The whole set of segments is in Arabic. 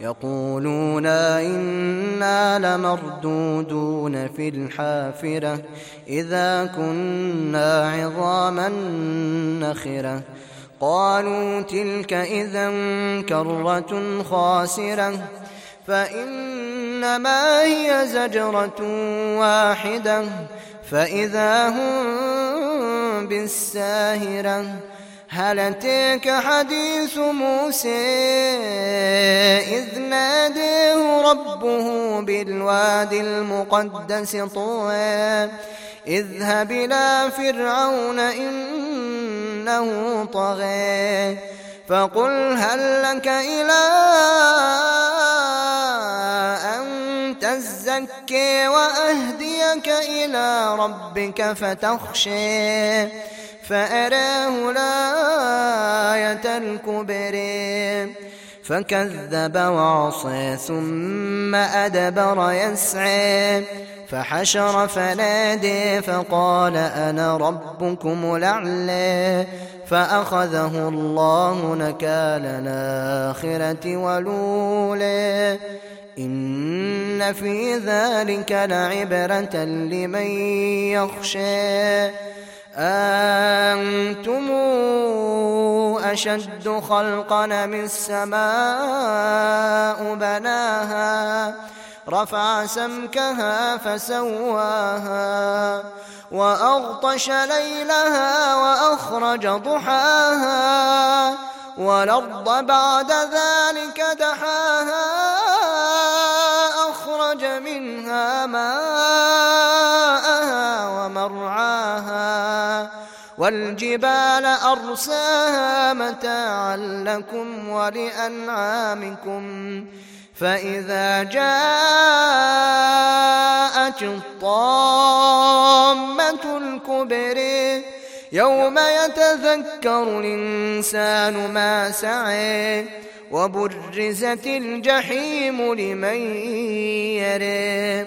يقولون إنا لمردودون في الحافرة إذا كنا عظاما نخرة. قالوا تلك إذا كرة خاسرة. فإنما هي زجرة واحدة. فإذا هم بالساهرة. هل أتيك حديث موسى؟ ربه بالوادي المقدس طوى. اذهب إلى فرعون إنه طغى. فقل هل لك إلى أن تزكي وأهديك إلى ربك فتخشي فأراه الآية الكبرى فكذب وعصى ثم أدبر يسعى فحشر فنادي فقال أنا ربكم الأعلى فأخذه الله نكال الآخرة ولولى إن في ذلك لعبرة لمن يخشى. أنتم أشد خلقا من السماء بناها رفع سمكها فسواها وأغطش ليلها وأخرج ضحاها والأرض بعد ذلك دحاها أخرج منها ماءها ومرعاها. والجبال أرساها متاعا لكم ولأنعامكم. فإذا جاءت الطامة الكبر يوم يتذكر الإنسان ما سعي وبرزت الجحيم لمن يري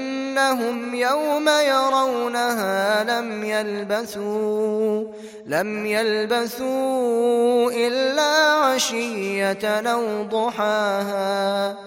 كأنهم يوم يرونها لم يلبثوا لم يلبثوا إلا عشية أو ضحاها.